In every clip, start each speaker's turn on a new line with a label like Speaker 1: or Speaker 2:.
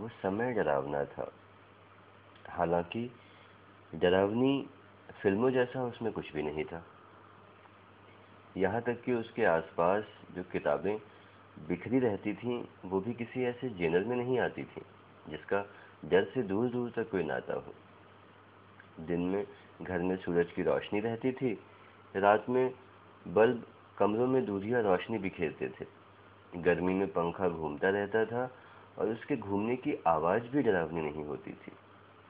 Speaker 1: वो समय डरावना था। हालाँकि डरावनी फ़िल्मों जैसा उसमें कुछ भी नहीं था। यहाँ तक कि उसके आसपास जो किताबें बिखरी रहती थीं, वो भी किसी ऐसे जेनर में नहीं आती थीं, जिसका डर से दूर दूर तक कोई नाता हो। दिन में घर में सूरज की रोशनी रहती थी, रात में बल्ब कमरों में दूधिया रोशनी बिखेरते थे। गर्मी में पंखा घूमता रहता था और उसके घूमने की आवाज़ भी डरावनी नहीं होती थी।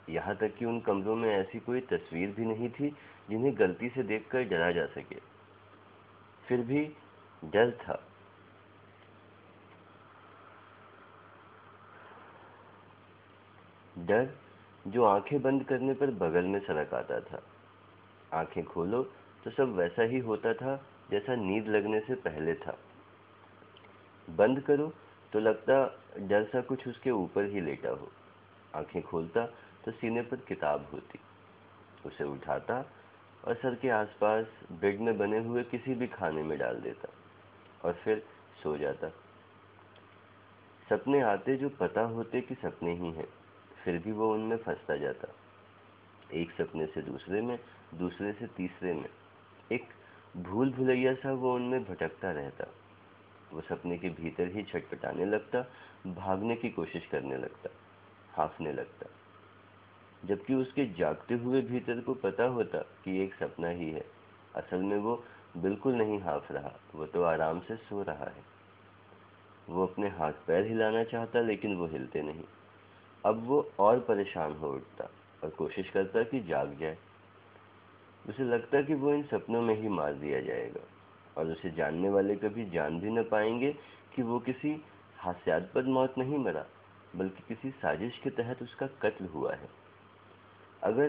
Speaker 1: यहाँ तक कि उन कमरों में ऐसी कोई तस्वीर भी नहीं थी जिन्हें गलती से देखकर डरा जा सके। फिर भी डर था। डर जो आँखें बंद करने पर बगल में सड़क आता था। आँखें खोलो तो सब वैसा ही होता था जैसा नींद लगने से पहले था। बंद करो तो लगता डर सा कुछ उसके ऊपर ही लेटा हो। आँखें खोलता तो सीने पर किताब होती। उसे उठाता और सर के आसपास बेड में बने हुए किसी भी खाने में डाल देता और फिर सो जाता। सपने आते जो पता होते कि सपने ही हैं, फिर भी वो उनमें फंसता जाता। एक सपने से दूसरे में, दूसरे से तीसरे में। एक भूल भुलैया सा वो उनमें भटकता रहता। वो सपने के भीतर ही छटपटाने लगता, भागने की कोशिश करने लगता, हाफने लगता। जबकि उसके जागते हुए भीतर को पता होता कि एक सपना ही है। असल में वो बिल्कुल नहीं हाफ़ रहा, वो तो आराम से सो रहा है। वो अपने हाथ पैर हिलाना चाहता, लेकिन वो हिलते नहीं। अब वो और परेशान हो उठता और कोशिश करता कि जाग जाए। उसे लगता कि वो इन सपनों में ही मार दिया जाएगा। और उसे जानने वाले कभी जान भी न पाएँगे कि वो किसी हास्यास्पद मौत नहीं मरा, बल्कि किसी साजिश के तहत उसका कत्ल हुआ है। अगर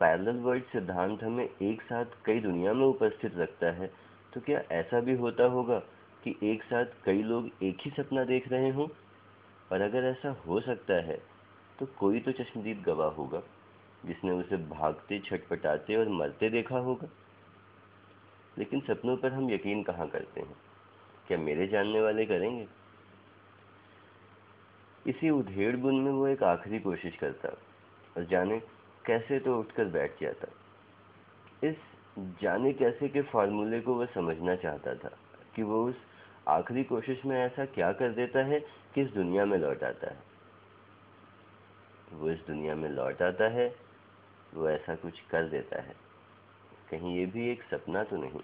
Speaker 1: पैरेलल वर्ल्ड सिद्धांत हमें एक साथ कई दुनिया में उपस्थित रखता है तो क्या ऐसा भी होता होगा कि एक साथ कई लोग एक ही सपना देख रहे हों? और अगर ऐसा हो सकता है तो कोई तो चश्मदीद गवाह होगा, जिसने उसे भागते, छटपटाते और मरते देखा होगा। लेकिन सपनों पर हम यकीन कहाँ करते हैं? क्या मेरे जानने वाले करेंगे? इसी उधेड़ बुन में वो एक आखिरी कोशिश करता और जाने कैसे तो उठकर बैठ जाता। इस जाने कैसे के फार्मूले को वह समझना चाहता था कि वो उस आखिरी कोशिश में ऐसा क्या कर देता है कि इस दुनिया में लौट आता है। वो इस दुनिया में लौट आता है, वो ऐसा कुछ कर देता है। कहीं ये भी एक सपना तो नहीं।